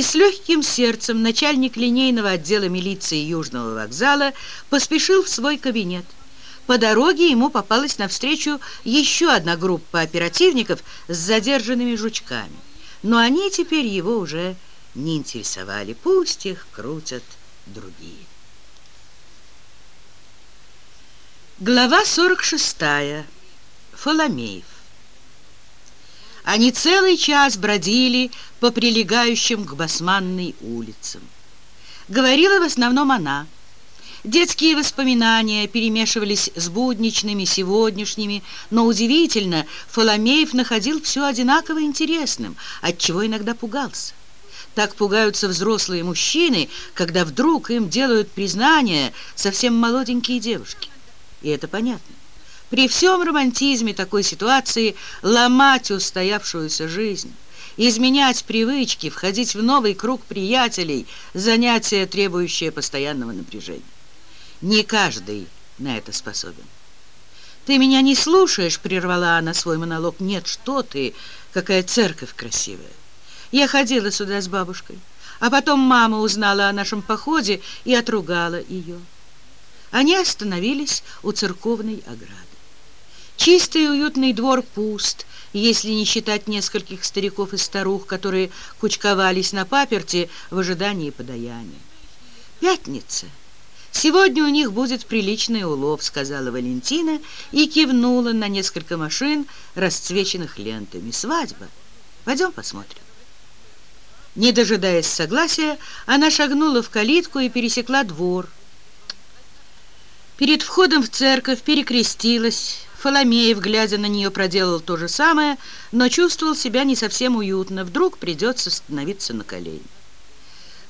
И с легким сердцем начальник линейного отдела милиции Южного вокзала поспешил в свой кабинет. По дороге ему попалась навстречу еще одна группа оперативников с задержанными жучками. Но они теперь его уже не интересовали. Пусть их крутят другие. Глава 46. Фоломеев. Они целый час бродили по прилегающим к Басманной улицам. Говорила в основном она. Детские воспоминания перемешивались с будничными, сегодняшними, но удивительно, Фоломеев находил все одинаково интересным, отчего иногда пугался. Так пугаются взрослые мужчины, когда вдруг им делают признание совсем молоденькие девушки. И это понятно. При всем романтизме такой ситуации ломать устоявшуюся жизнь, изменять привычки, входить в новый круг приятелей, занятие, требующее постоянного напряжения. Не каждый на это способен. «Ты меня не слушаешь?» — прервала она свой монолог. «Нет, что ты! Какая церковь красивая! Я ходила сюда с бабушкой, а потом мама узнала о нашем походе и отругала ее». Они остановились у церковной ограды. Чистый и уютный двор пуст, если не считать нескольких стариков и старух, которые кучковались на паперти в ожидании подаяния. «Пятница. Сегодня у них будет приличный улов», — сказала Валентина и кивнула на несколько машин, расцвеченных лентами. «Свадьба. Пойдем посмотрим». Не дожидаясь согласия, она шагнула в калитку и пересекла двор. Перед входом в церковь перекрестилась, Фоломеев, глядя на нее, проделал то же самое, но чувствовал себя не совсем уютно. Вдруг придется становиться на колени.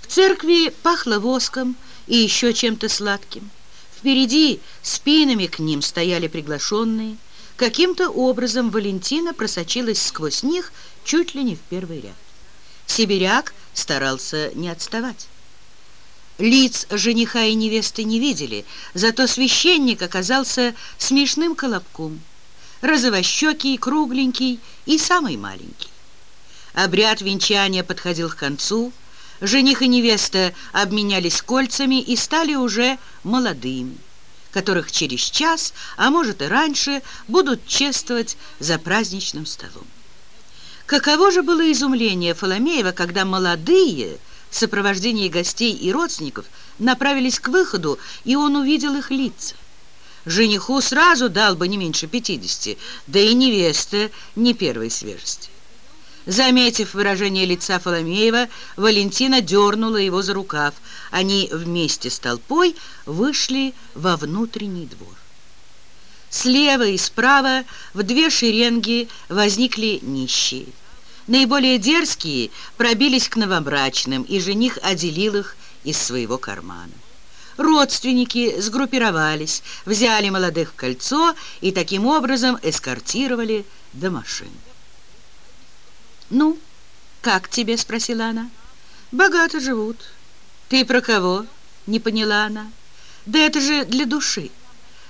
В церкви пахло воском и еще чем-то сладким. Впереди спинами к ним стояли приглашенные. Каким-то образом Валентина просочилась сквозь них чуть ли не в первый ряд. Сибиряк старался не отставать. Лиц жениха и невесты не видели, зато священник оказался смешным колобком, розовощекий, кругленький и самый маленький. Обряд венчания подходил к концу, жених и невеста обменялись кольцами и стали уже молодыми, которых через час, а может и раньше, будут чествовать за праздничным столом. Каково же было изумление Фоломеева, когда молодые – в сопровождении гостей и родственников направились к выходу, и он увидел их лица. Жениху сразу дал бы не меньше пятидесяти, да и невеста не первой свежести. Заметив выражение лица Фоломеева, Валентина дернула его за рукав. Они вместе с толпой вышли во внутренний двор. Слева и справа в две шеренги возникли нищие. Наиболее дерзкие пробились к новобрачным, и жених отделил их из своего кармана. Родственники сгруппировались, взяли молодых в кольцо и таким образом эскортировали до машин. «Ну, как тебе?» — спросила она. «Богато живут». «Ты про кого?» — не поняла она. «Да это же для души.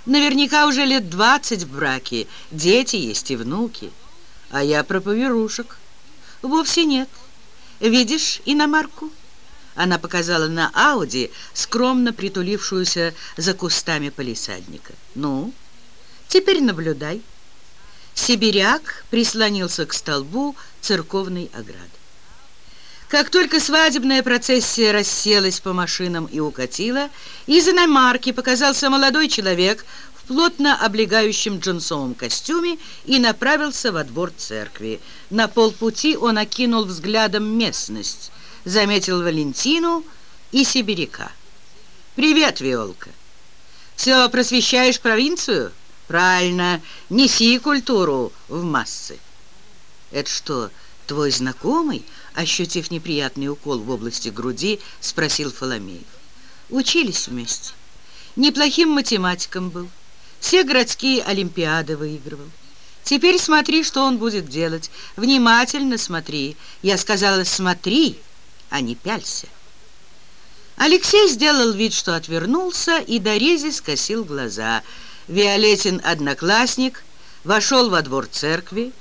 Наверняка уже лет двадцать в браке, дети есть и внуки. А я про поверушек». «Вовсе нет. Видишь иномарку?» Она показала на Ауди, скромно притулившуюся за кустами полисадника. «Ну, теперь наблюдай». Сибиряк прислонился к столбу церковной ограды. Как только свадебная процессия расселась по машинам и укатила, из иномарки показался молодой человек плотно облегающем джинсовом костюме и направился во двор церкви. На полпути он окинул взглядом местность, заметил Валентину и сибиряка. «Привет, Виолка! Все просвещаешь провинцию? Правильно, неси культуру в массы». «Это что, твой знакомый?» Ощутив неприятный укол в области груди, спросил Фоломеев. «Учились вместе. Неплохим математиком был». Все городские олимпиады выигрывал. Теперь смотри, что он будет делать. Внимательно смотри. Я сказала, смотри, а не пялься. Алексей сделал вид, что отвернулся, и до рези скосил глаза. Виолетин одноклассник вошел во двор церкви,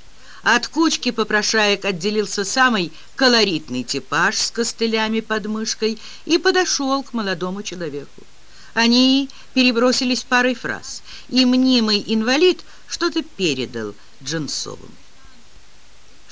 От кучки попрошаек отделился самый колоритный типаж с костылями под мышкой и подошел к молодому человеку. Они перебросились парой фраз, и мнимый инвалид что-то передал Джинсовым.